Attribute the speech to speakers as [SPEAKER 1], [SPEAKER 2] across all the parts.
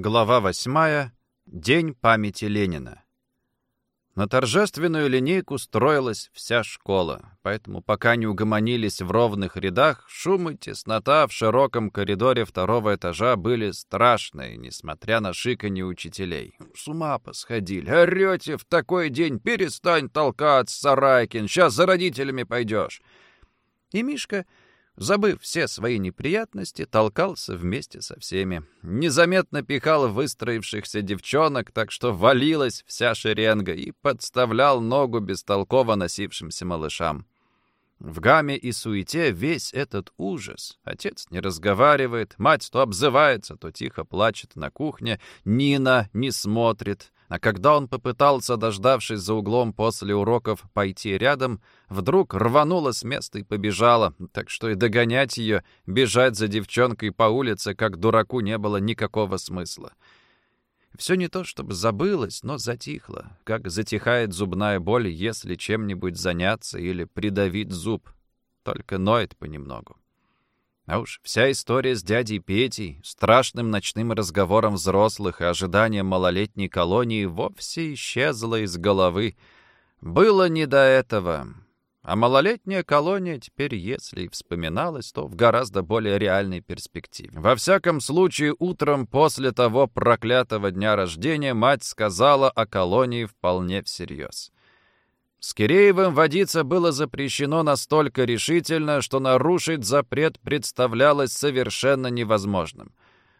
[SPEAKER 1] Глава 8. День памяти Ленина. На торжественную линейку строилась вся школа, поэтому пока не угомонились в ровных рядах, шум и теснота в широком коридоре второго этажа были страшные, несмотря на шиканье учителей. С ума посходили. Орете в такой день, перестань толкаться, Сарайкин, сейчас за родителями пойдешь. И Мишка забыв все свои неприятности, толкался вместе со всеми. Незаметно пихал выстроившихся девчонок, так что валилась вся шеренга и подставлял ногу бестолково носившимся малышам. В гамме и суете весь этот ужас. Отец не разговаривает, мать то обзывается, то тихо плачет на кухне, Нина не смотрит. А когда он попытался, дождавшись за углом после уроков, пойти рядом, вдруг рванула с места и побежала, так что и догонять ее, бежать за девчонкой по улице, как дураку, не было никакого смысла. Все не то чтобы забылось, но затихло, как затихает зубная боль, если чем-нибудь заняться или придавить зуб, только ноет понемногу. А уж вся история с дядей Петей, страшным ночным разговором взрослых и ожиданием малолетней колонии вовсе исчезла из головы. Было не до этого. А малолетняя колония теперь, если и вспоминалась, то в гораздо более реальной перспективе. Во всяком случае, утром после того проклятого дня рождения мать сказала о колонии вполне всерьез. С Киреевым водиться было запрещено настолько решительно, что нарушить запрет представлялось совершенно невозможным.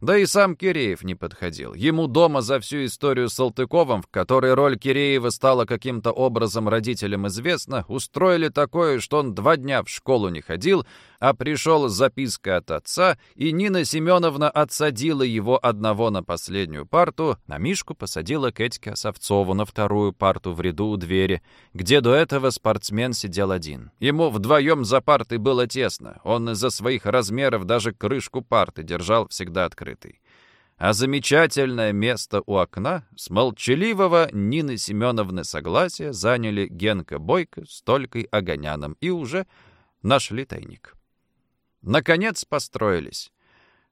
[SPEAKER 1] Да и сам Киреев не подходил. Ему дома за всю историю с Салтыковым, в которой роль Киреева стала каким-то образом родителям известна, устроили такое, что он два дня в школу не ходил, а пришел с запиской от отца, и Нина Семеновна отсадила его одного на последнюю парту, а Мишку посадила Кэтьке Осовцову на вторую парту в ряду у двери, где до этого спортсмен сидел один. Ему вдвоем за партой было тесно, он из-за своих размеров даже крышку парты держал всегда открытой. А замечательное место у окна с молчаливого Нины Семеновны согласия заняли Генка Бойко с Толькой Огоняном и уже нашли тайник. Наконец построились.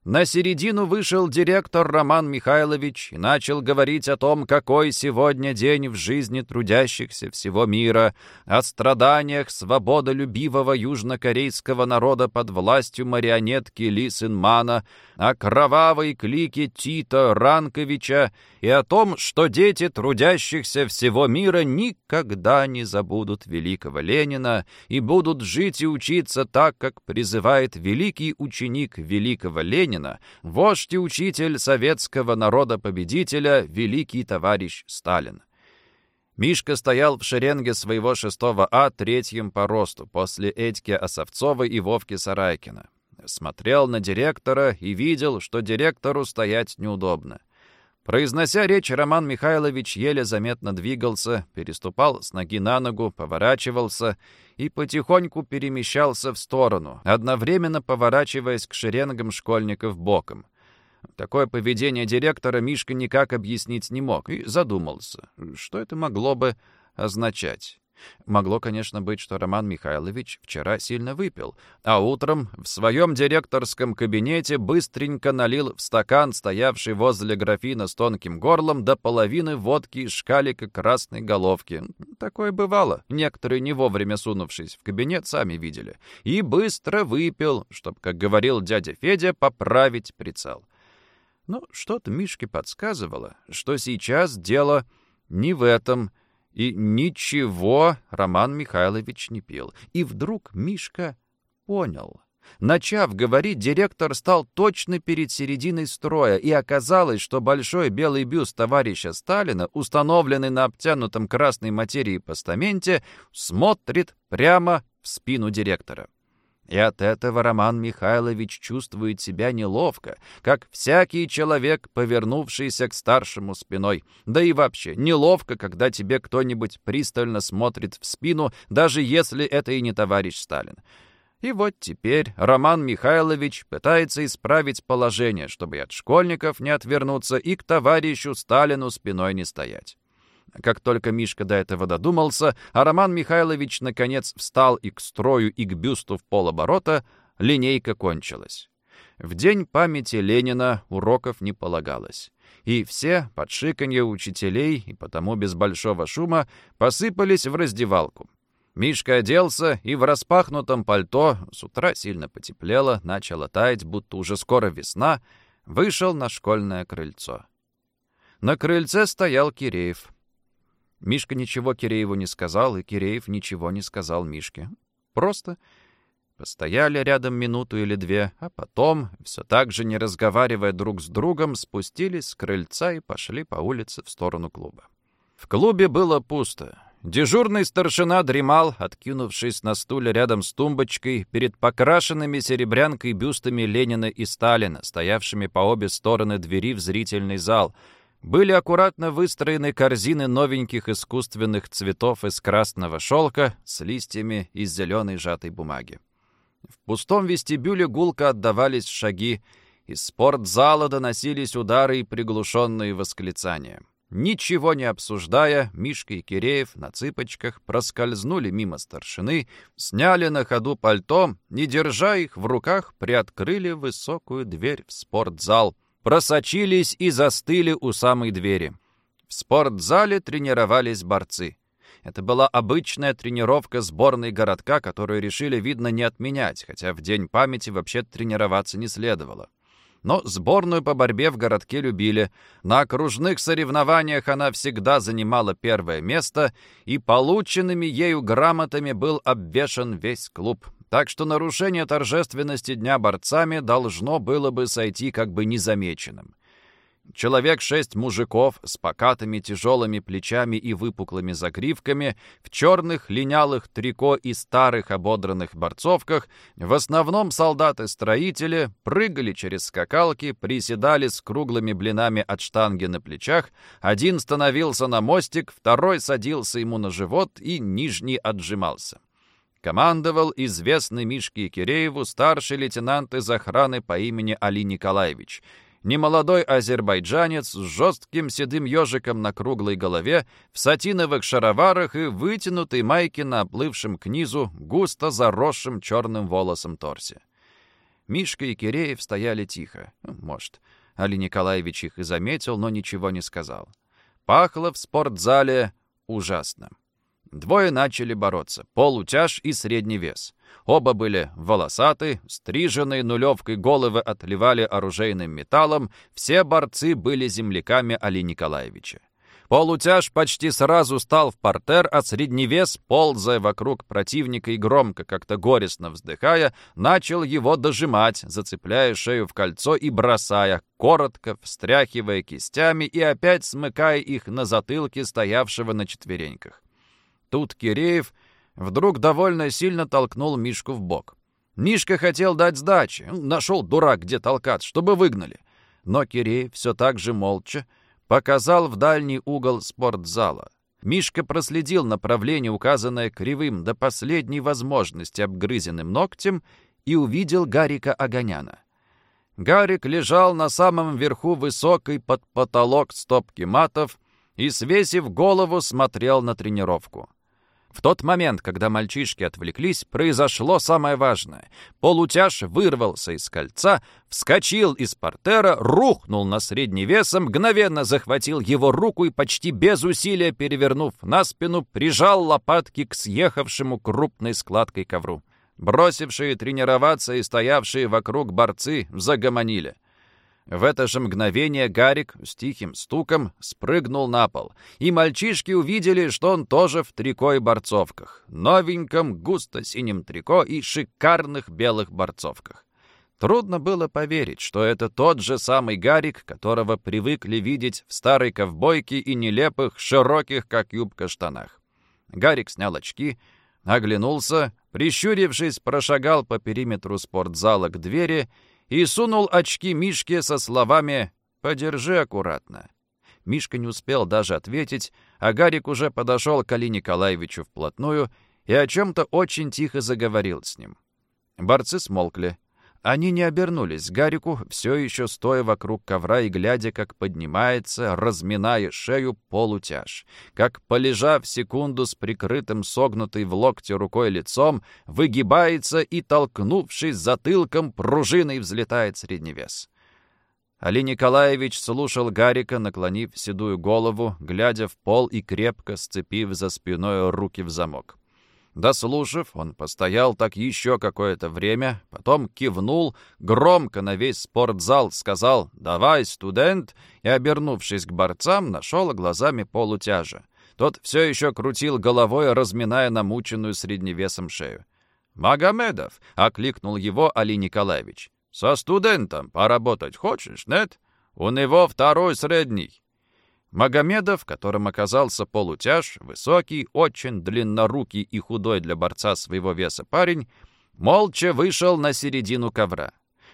[SPEAKER 1] На середину вышел директор Роман Михайлович и начал говорить о том, какой сегодня день в жизни трудящихся всего мира, о страданиях свободолюбивого южнокорейского народа под властью марионетки Ли Синмана, о кровавой клике Тита Ранковича и о том, что дети трудящихся всего мира никогда не забудут великого Ленина и будут жить и учиться так, как призывает великий ученик великого Ленина, Ленина, вождь и учитель советского народа-победителя, великий товарищ Сталин. Мишка стоял в шеренге своего шестого А третьим по росту, после Этьки Осовцовой и Вовки Сарайкина. Смотрел на директора и видел, что директору стоять неудобно. Произнося речь, Роман Михайлович еле заметно двигался, переступал с ноги на ногу, поворачивался и потихоньку перемещался в сторону, одновременно поворачиваясь к шеренгам школьников боком. Такое поведение директора Мишка никак объяснить не мог и задумался, что это могло бы означать. Могло, конечно, быть, что Роман Михайлович вчера сильно выпил, а утром в своем директорском кабинете быстренько налил в стакан, стоявший возле графина с тонким горлом, до половины водки из шкалика красной головки. Такое бывало. Некоторые, не вовремя сунувшись в кабинет, сами видели. И быстро выпил, чтобы, как говорил дядя Федя, поправить прицел. Но что-то Мишке подсказывало, что сейчас дело не в этом — и ничего Роман Михайлович не пил. И вдруг Мишка понял. Начав говорить, директор стал точно перед серединой строя, и оказалось, что большой белый бюст товарища Сталина, установленный на обтянутом красной материи постаменте, смотрит прямо в спину директора. И от этого Роман Михайлович чувствует себя неловко, как всякий человек, повернувшийся к старшему спиной. Да и вообще, неловко, когда тебе кто-нибудь пристально смотрит в спину, даже если это и не товарищ Сталин. И вот теперь Роман Михайлович пытается исправить положение, чтобы и от школьников не отвернуться, и к товарищу Сталину спиной не стоять. Как только Мишка до этого додумался, а Роман Михайлович наконец встал и к строю, и к бюсту в полоборота, линейка кончилась. В день памяти Ленина уроков не полагалось. И все, под шиканье учителей и потому без большого шума, посыпались в раздевалку. Мишка оделся и в распахнутом пальто, с утра сильно потеплело, начало таять, будто уже скоро весна, вышел на школьное крыльцо. На крыльце стоял Киреев. Мишка ничего Кирееву не сказал, и Киреев ничего не сказал Мишке. Просто постояли рядом минуту или две, а потом, все так же не разговаривая друг с другом, спустились с крыльца и пошли по улице в сторону клуба. В клубе было пусто. Дежурный старшина дремал, откинувшись на стуле рядом с тумбочкой перед покрашенными серебрянкой бюстами Ленина и Сталина, стоявшими по обе стороны двери в зрительный зал. Были аккуратно выстроены корзины новеньких искусственных цветов из красного шелка с листьями из зеленой сжатой бумаги. В пустом вестибюле гулко отдавались шаги, из спортзала доносились удары и приглушенные восклицания. Ничего не обсуждая, Мишка и Киреев на цыпочках проскользнули мимо старшины, сняли на ходу пальто, не держа их в руках, приоткрыли высокую дверь в спортзал, просочились и застыли у самой двери. В спортзале тренировались борцы. Это была обычная тренировка сборной городка, которую решили, видно, не отменять, хотя в День памяти вообще тренироваться не следовало. Но сборную по борьбе в городке любили. На окружных соревнованиях она всегда занимала первое место, и полученными ею грамотами был обвешан весь клуб. Так что нарушение торжественности Дня борцами должно было бы сойти как бы незамеченным. Человек шесть мужиков с покатыми тяжелыми плечами и выпуклыми загривками, в черных линялых трико и старых ободранных борцовках, в основном солдаты-строители, прыгали через скакалки, приседали с круглыми блинами от штанги на плечах, один становился на мостик, второй садился ему на живот и нижний отжимался. Командовал известный Мишке Кирееву старший лейтенант из охраны по имени Али Николаевич — Немолодой азербайджанец с жестким седым ежиком на круглой голове, в сатиновых шароварах и вытянутой майке на оплывшем к низу, густо заросшим черным волосом торсе. Мишка и Киреев стояли тихо. Может, Али Николаевич их и заметил, но ничего не сказал. Пахло в спортзале ужасно. Двое начали бороться — полутяж и средний вес. Оба были волосаты, стриженные нулевкой головы отливали оружейным металлом, все борцы были земляками Али Николаевича. Полутяж почти сразу стал в портер, а средневес, ползая вокруг противника и громко, как-то горестно вздыхая, начал его дожимать, зацепляя шею в кольцо и бросая, коротко, встряхивая кистями и опять смыкая их на затылке стоявшего на четвереньках. Тут Киреев вдруг довольно сильно толкнул Мишку в бок. Мишка хотел дать сдачи, нашел дурак, где толкаться, чтобы выгнали. Но Киреев все так же молча показал в дальний угол спортзала. Мишка проследил направление, указанное кривым до последней возможности обгрызенным ногтем, и увидел Гарика Огоняна. Гарик лежал на самом верху высокой под потолок стопки матов и, свесив голову, смотрел на тренировку. В тот момент, когда мальчишки отвлеклись, произошло самое важное. Полутяж вырвался из кольца, вскочил из портера, рухнул на средний вес, мгновенно захватил его руку и почти без усилия, перевернув на спину, прижал лопатки к съехавшему крупной складкой ковру. Бросившие тренироваться и стоявшие вокруг борцы загомонили. В это же мгновение Гарик с тихим стуком спрыгнул на пол, и мальчишки увидели, что он тоже в трико и борцовках, новеньком густо-синем трико и шикарных белых борцовках. Трудно было поверить, что это тот же самый Гарик, которого привыкли видеть в старой ковбойке и нелепых, широких, как юбка, штанах. Гарик снял очки, оглянулся, прищурившись, прошагал по периметру спортзала к двери и сунул очки Мишке со словами «Подержи аккуратно». Мишка не успел даже ответить, а Гарик уже подошел к Али Николаевичу вплотную и о чем-то очень тихо заговорил с ним. Борцы смолкли. Они не обернулись Гарику, все еще стоя вокруг ковра и глядя, как поднимается, разминая шею полутяж. Как, полежав секунду с прикрытым согнутой в локте рукой лицом, выгибается и, толкнувшись затылком, пружиной взлетает средневес. Али Николаевич слушал Гарика, наклонив седую голову, глядя в пол и крепко сцепив за спиной руки в замок. Дослушав, он постоял так еще какое-то время, потом кивнул, громко на весь спортзал сказал «Давай, студент!» и, обернувшись к борцам, нашел глазами полутяжа. Тот все еще крутил головой, разминая намученную средневесом шею. «Магомедов!» — окликнул его Али Николаевич. «Со студентом поработать хочешь, нет? У него второй средний». Магомедов, которым оказался полутяж, высокий, очень длиннорукий и худой для борца своего веса парень, молча вышел на середину ковра.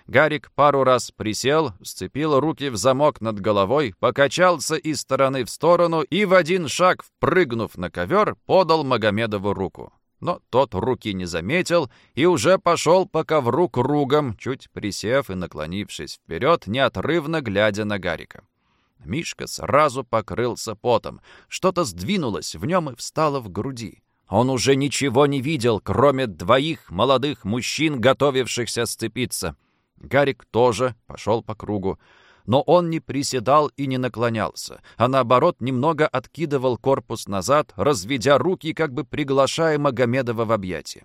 [SPEAKER 1] Гарик пару раз присел, сцепил руки в замок над головой, покачался из стороны в сторону и в один шаг, впрыгнув на ковер, подал Магомедову руку. Но тот руки не заметил и уже пошел по ковру кругом, чуть присев и наклонившись вперед, неотрывно глядя на Гарика. Мишка сразу покрылся потом. Что-то сдвинулось в нем и встало в груди. Он уже ничего не видел, кроме двоих молодых мужчин, готовившихся сцепиться. Гарик тоже пошел по кругу. Но он не приседал и не наклонялся, а наоборот немного откидывал корпус назад, разведя руки, как бы приглашая Магомедова в объятия.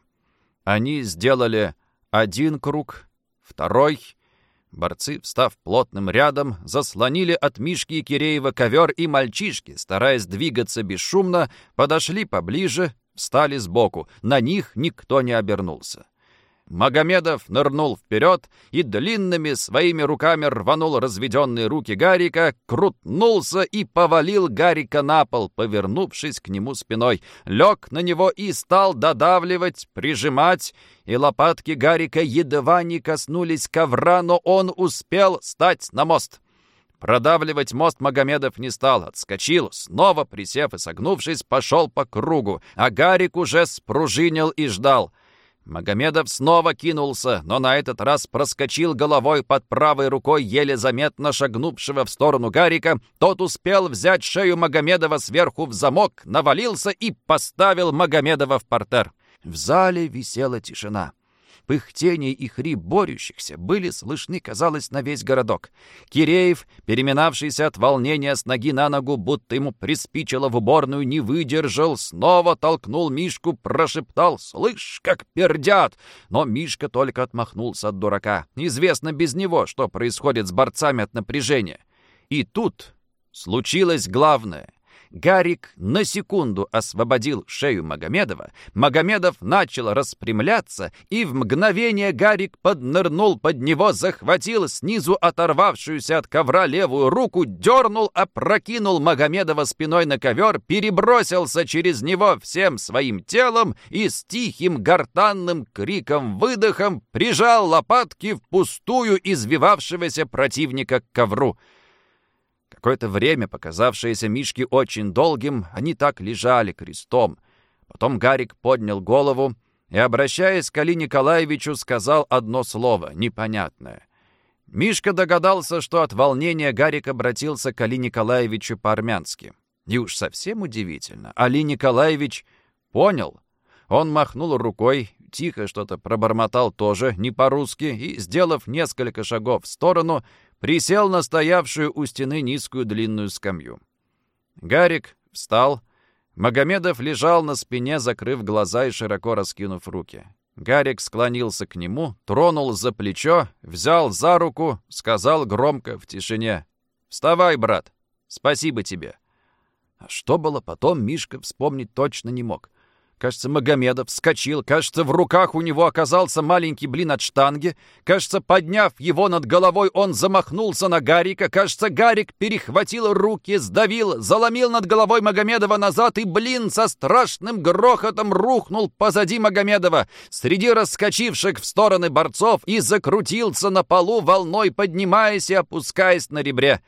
[SPEAKER 1] Они сделали один круг, второй — Борцы, встав плотным рядом, заслонили от Мишки и Киреева ковер, и мальчишки, стараясь двигаться бесшумно, подошли поближе, встали сбоку. На них никто не обернулся. Магомедов нырнул вперед и длинными своими руками рванул разведенные руки Гарика, крутнулся и повалил Гарика на пол, повернувшись к нему спиной. Лег на него и стал додавливать, прижимать, и лопатки Гарика едва не коснулись ковра, но он успел стать на мост. Продавливать мост Магомедов не стал, отскочил, снова, присев и согнувшись, пошел по кругу, а Гарик уже спружинил и ждал — Магомедов снова кинулся, но на этот раз проскочил головой под правой рукой еле заметно шагнувшего в сторону Гарика. Тот успел взять шею Магомедова сверху в замок, навалился и поставил Магомедова в портер. В зале висела тишина. Пыхтение и хрип борющихся были слышны, казалось, на весь городок. Киреев, переминавшийся от волнения с ноги на ногу, будто ему приспичило в уборную, не выдержал, снова толкнул Мишку, прошептал «Слышь, как пердят!» Но Мишка только отмахнулся от дурака. Известно без него, что происходит с борцами от напряжения. И тут случилось главное — Гарик на секунду освободил шею Магомедова, Магомедов начал распрямляться, и в мгновение Гарик поднырнул под него, захватил снизу оторвавшуюся от ковра левую руку, дернул, опрокинул Магомедова спиной на ковер, перебросился через него всем своим телом и с тихим гортанным криком-выдохом прижал лопатки в пустую извивавшегося противника к ковру. Какое-то время, показавшееся Мишке очень долгим, они так лежали крестом. Потом Гарик поднял голову и, обращаясь к Али Николаевичу, сказал одно слово, непонятное. Мишка догадался, что от волнения Гарик обратился к Али Николаевичу по-армянски. И уж совсем удивительно. Али Николаевич понял. Он махнул рукой, тихо что-то пробормотал тоже, не по-русски, и, сделав несколько шагов в сторону, присел на стоявшую у стены низкую длинную скамью. Гарик встал. Магомедов лежал на спине, закрыв глаза и широко раскинув руки. Гарик склонился к нему, тронул за плечо, взял за руку, сказал громко в тишине. «Вставай, брат! Спасибо тебе!» А что было потом, Мишка вспомнить точно не мог. Кажется, Магомедов вскочил. Кажется, в руках у него оказался маленький блин от штанги. Кажется, подняв его над головой, он замахнулся на Гарика. Кажется, Гарик перехватил руки, сдавил, заломил над головой Магомедова назад, и блин со страшным грохотом рухнул позади Магомедова, среди раскочивших в стороны борцов, и закрутился на полу, волной поднимаясь и опускаясь на ребре.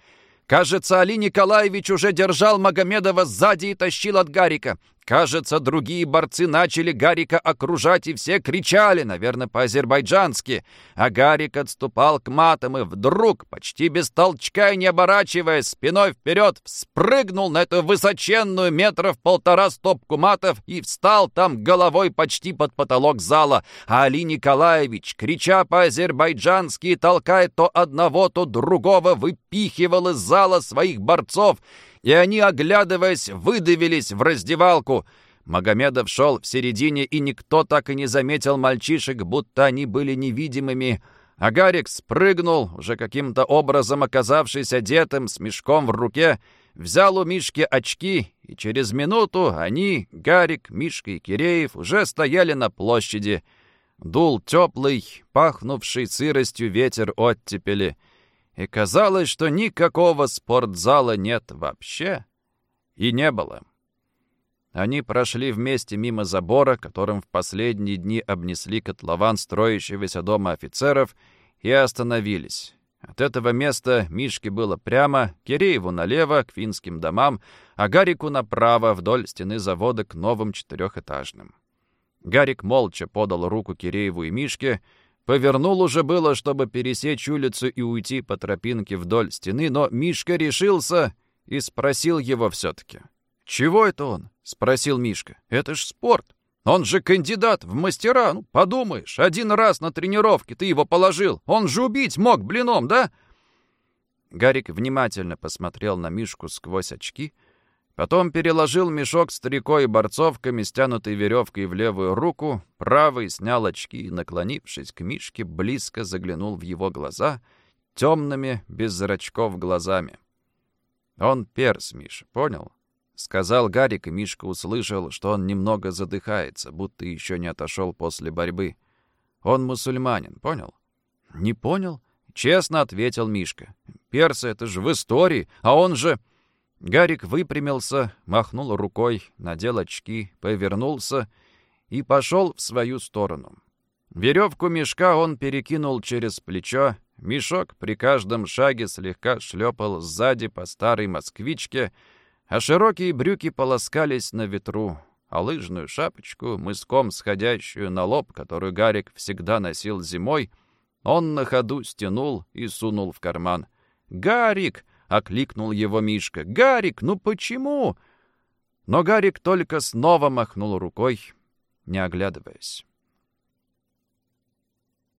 [SPEAKER 1] Кажется, Али Николаевич уже держал Магомедова сзади и тащил от Гарика. Кажется, другие борцы начали Гарика окружать, и все кричали, наверное, по-азербайджански. А Гарик отступал к матам, и вдруг, почти без толчка и не оборачиваясь, спиной вперед, спрыгнул на эту высоченную метров полтора стопку матов и встал там головой почти под потолок зала. А Али Николаевич, крича по-азербайджански и толкая то одного, то другого, выпихивал из зала своих борцов, и они, оглядываясь, выдавились в раздевалку. Магомедов шел в середине, и никто так и не заметил мальчишек, будто они были невидимыми. А Гарик спрыгнул, уже каким-то образом оказавшись одетым, с мешком в руке, взял у Мишки очки, и через минуту они, Гарик, Мишка и Киреев, уже стояли на площади. Дул теплый, пахнувший сыростью ветер оттепели — и казалось, что никакого спортзала нет вообще и не было. Они прошли вместе мимо забора, которым в последние дни обнесли котлован строящегося дома офицеров, и остановились. От этого места Мишке было прямо, Кирееву налево, к финским домам, а Гарику направо, вдоль стены завода к новым четырехэтажным. Гарик молча подал руку Кирееву и Мишке, Повернул уже было, чтобы пересечь улицу и уйти по тропинке вдоль стены, но Мишка решился и спросил его все-таки. «Чего это он?» — спросил Мишка. «Это ж спорт. Он же кандидат в мастера. Ну, подумаешь, один раз на тренировке ты его положил. Он же убить мог блином, да?» Гарик внимательно посмотрел на Мишку сквозь очки — Потом переложил мешок с трикой и борцовками, стянутой веревкой в левую руку, правый снял очки и, наклонившись к Мишке, близко заглянул в его глаза, темными, без зрачков глазами. «Он перс, Миша, понял?» — сказал Гарик, и Мишка услышал, что он немного задыхается, будто еще не отошел после борьбы. «Он мусульманин, понял?» «Не понял?» — честно ответил Мишка. «Персы — это же в истории, а он же...» Гарик выпрямился, махнул рукой, надел очки, повернулся и пошел в свою сторону. Веревку мешка он перекинул через плечо, мешок при каждом шаге слегка шлепал сзади по старой москвичке, а широкие брюки полоскались на ветру, а лыжную шапочку, мыском сходящую на лоб, которую Гарик всегда носил зимой, он на ходу стянул и сунул в карман. «Гарик!» — окликнул его Мишка. «Гарик, ну почему?» Но Гарик только снова махнул рукой, не оглядываясь.